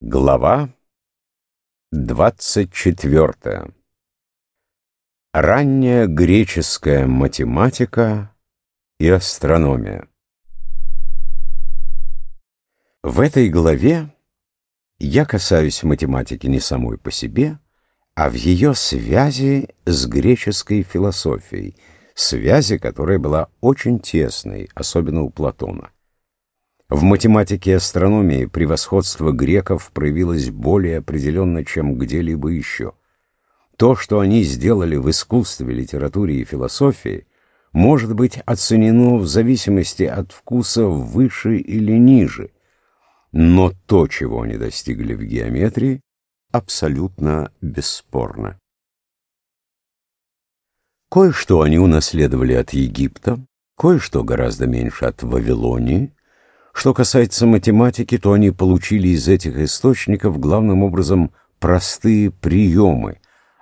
Глава 24. Ранняя греческая математика и астрономия. В этой главе я касаюсь математики не самой по себе, а в ее связи с греческой философией, связи, которая была очень тесной, особенно у Платона. В математике и астрономии превосходство греков проявилось более определенно, чем где-либо еще. То, что они сделали в искусстве, литературе и философии, может быть оценено в зависимости от вкуса выше или ниже, но то, чего они достигли в геометрии, абсолютно бесспорно. Кое-что они унаследовали от Египта, кое-что гораздо меньше от Вавилонии, что касается математики, то они получили из этих источников главным образом простые приемы,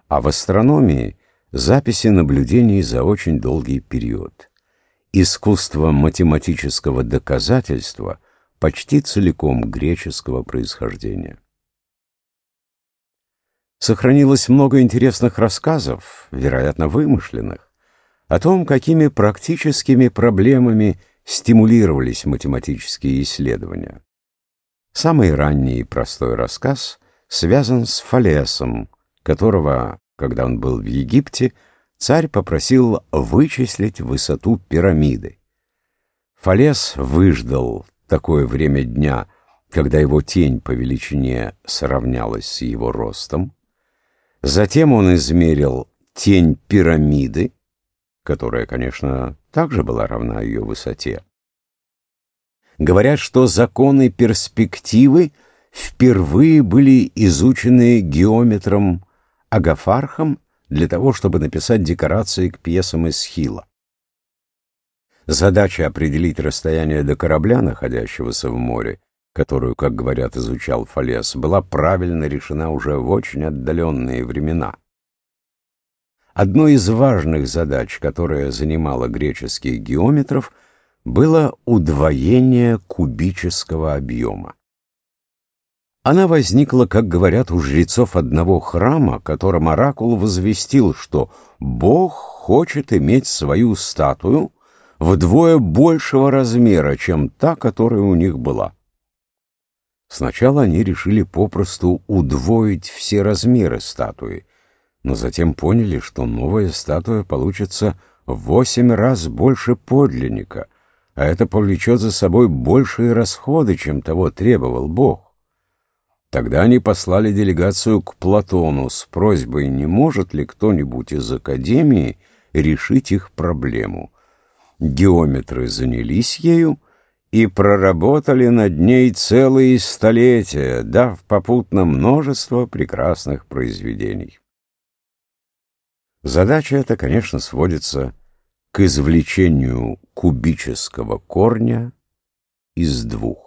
а в астрономии — записи наблюдений за очень долгий период. Искусство математического доказательства почти целиком греческого происхождения. Сохранилось много интересных рассказов, вероятно, вымышленных, о том, какими практическими проблемами стимулировались математические исследования. Самый ранний и простой рассказ связан с Фалесом, которого, когда он был в Египте, царь попросил вычислить высоту пирамиды. Фалес выждал такое время дня, когда его тень по величине сравнялась с его ростом. Затем он измерил тень пирамиды, которая, конечно, также была равна ее высоте. Говорят, что законы перспективы впервые были изучены геометром Агафархом для того, чтобы написать декорации к пьесам из. Задача определить расстояние до корабля, находящегося в море, которую, как говорят, изучал Фалес, была правильно решена уже в очень отдаленные времена. Одной из важных задач, которая занимала греческих геометров, было удвоение кубического объема. Она возникла, как говорят у жрецов одного храма, которым оракул возвестил, что Бог хочет иметь свою статую вдвое большего размера, чем та, которая у них была. Сначала они решили попросту удвоить все размеры статуи, но затем поняли, что новая статуя получится в восемь раз больше подлинника, а это повлечет за собой большие расходы, чем того требовал Бог. Тогда они послали делегацию к Платону с просьбой, не может ли кто-нибудь из Академии решить их проблему. Геометры занялись ею и проработали над ней целые столетия, дав попутно множество прекрасных произведений. Задача эта, конечно, сводится к извлечению кубического корня из двух.